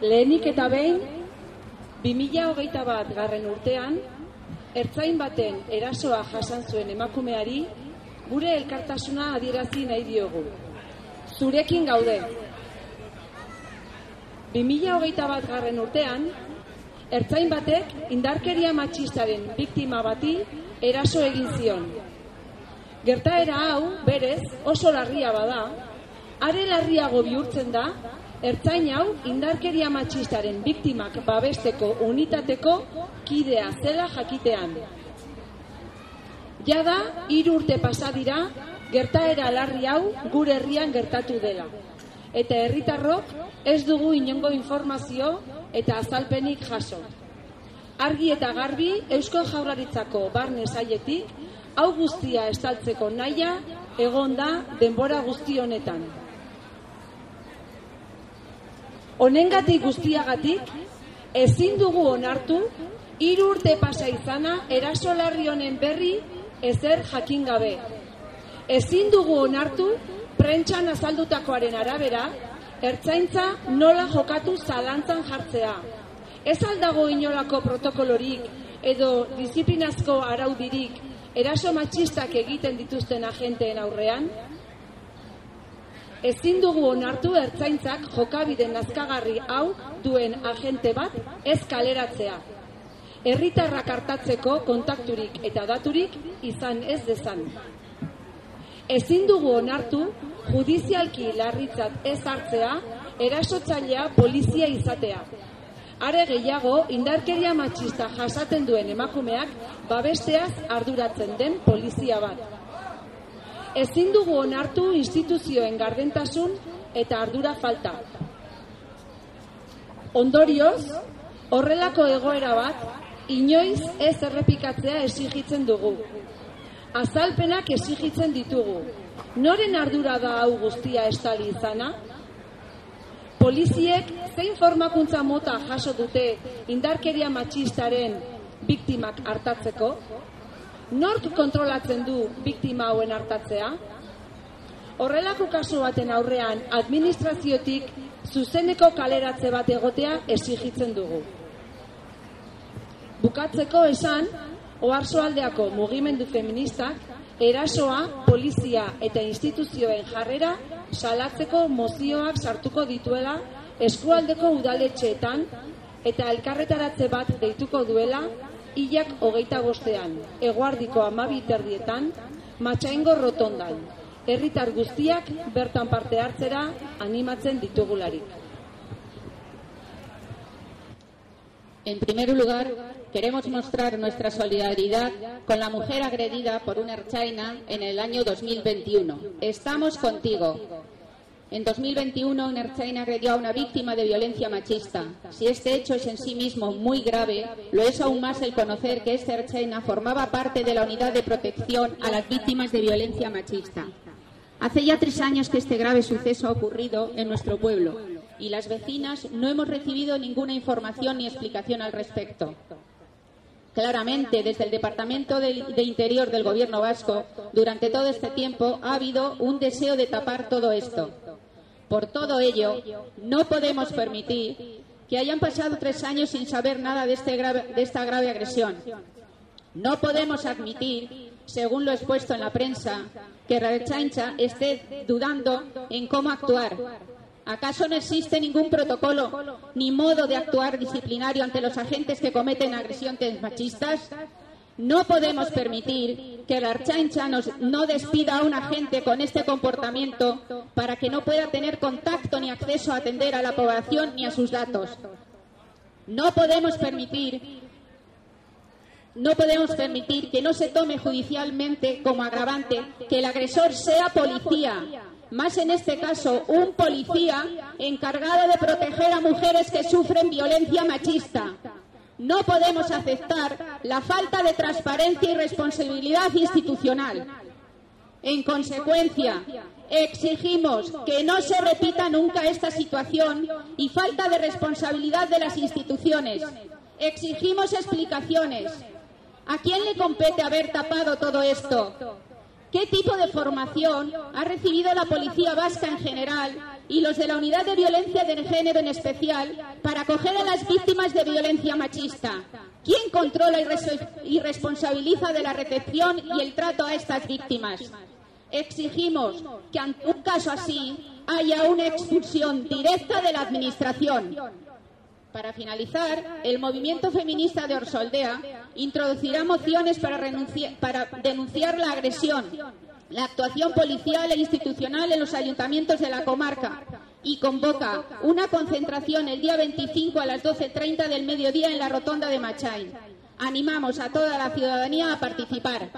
Lehenik eta behin, 2008 bat garren urtean, ertzain baten erasoa jasan zuen emakumeari, gure elkartasuna adierazi nahi diogu. Zurekin gaude. 2008 bat garren urtean, ertzain batek indarkeria matxistaren biktima bati eraso egin zion. Gertaera hau, berez, oso larria bada, are larriago bihurtzen da, ertzain hau indarkeria matxistaren biktimak babesteko unitateko kidea zela jakitean. Jada, hiru urte pasa dira, gertaera larri hau gure herrian gertatu dela. Eta herritarrok ez dugu inongo informazio eta azalpenik jaso. Argi eta garbi Eusko Jaurlaritzako barne saietik hau guztia estaltzeko naia egon da denbora guzti honetan. Honengatik guztiagatik ezin dugu onartu hiru urte pasa izana eraso larri honen berri ezer jakin gabe. Ezin dugu onartu prentxan azaldutakoaren arabera ertzaintza nola jokatu zalantzan jartzea. Ez aldago inolako protokolorik edo disiplinazko araudirik eraso matxistak egiten dituzten agenteen aurrean? Ezin dugu onartu ertzaintzak jokabide nazkagarri hau duen agente bat ez kaleratzea. Herritarrak hartatzeko kontakturik eta daturik izan ez dezan. Ezin dugu onartu judizialki larritzat ez hartzea erasotzailea polizia izatea. Are gehiago, indarkeria matxista jasaten duen emakumeak babesteaz arduratzen den polizia bat. Ezin dugu onartu instituzioen gardentasun eta ardura falta. Ondorioz, horrelako egoera bat, inoiz ez errepikatzea esigitzen dugu. Azalpenak esigitzen ditugu. Noren ardura da hau guztia estali izana? Poliziek zein formakuntza mota jaso dute indarkeria matxistaren biktimak hartatzeko? Nork kontrolatzen du biktima hauen hartatzea? Horrelako kasu baten aurrean administraziotik zuzeneko kaleratze bat egotea esigitzen dugu. Bukatzeko esan, oarsoaldeako mugimendu feministak erasoa, polizia eta instituzioen jarrera salatzeko mozioak sartuko dituela eskualdeko udaletxeetan eta elkarretaratze bat deituko duela hilak hogeita bostean, eguardiko amabi terdietan, matxaingo rotondan, herritar guztiak bertan parte hartzera animatzen ditugularik. En primer lugar, queremos mostrar nuestra solidaridad con la mujer agredida por una erchaina en el año 2021. Estamos contigo. En 2021, una erchaina agredió a una víctima de violencia machista. Si este hecho es en sí mismo muy grave, lo es aún más el conocer que esta erchaina formaba parte de la unidad de protección a las víctimas de violencia machista. Hace ya tres años que este grave suceso ha ocurrido en nuestro pueblo y las vecinas no hemos recibido ninguna información ni explicación al respecto. Claramente, desde el Departamento de, Interior del Gobierno vasco, durante todo este tiempo ha habido un deseo de tapar todo esto. Por todo ello, no podemos permitir que hayan pasado tres años sin saber nada de, este esta grave agresión. No podemos admitir, según lo expuesto en la prensa, que Chancha esté dudando en cómo actuar ¿Acaso no existe ningún protocolo ni modo de actuar disciplinario ante los agentes que cometen agresiones machistas? No podemos permitir que la Archancha no despida a un agente con este comportamiento para que no pueda tener contacto ni acceso a atender a la población ni a sus datos. No podemos permitir no podemos permitir que no se tome judicialmente como agravante que el agresor sea policía, más en este caso un policía encargado de proteger a mujeres que sufren violencia machista. No podemos aceptar la falta de transparencia y responsabilidad institucional. En consecuencia, exigimos que no se repita nunca esta situación y falta de responsabilidad de las instituciones. Exigimos explicaciones. ¿A quién le compete haber tapado todo esto? ¿Qué tipo de formación ha recibido la policía vasca en general y los de la Unidad de Violencia de Género en especial para acoger a las víctimas de violencia machista. ¿Quién controla y responsabiliza de la recepción y el trato a estas víctimas? Exigimos que ante un caso así haya una expulsión directa de la Administración. Para finalizar, el movimiento feminista de Orsoldea introducirá mociones para, para denunciar la agresión, la actuación policial e institucional en los ayuntamientos de la comarca y convoca una concentración el día 25 a las 12.30 del mediodía en la rotonda de Machay. Animamos a toda la ciudadanía a participar.